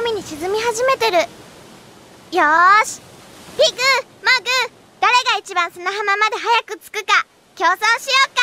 海に沈み始めてる。よーし。ピグマグ誰が一番砂浜まで早く着くか競争しよっか。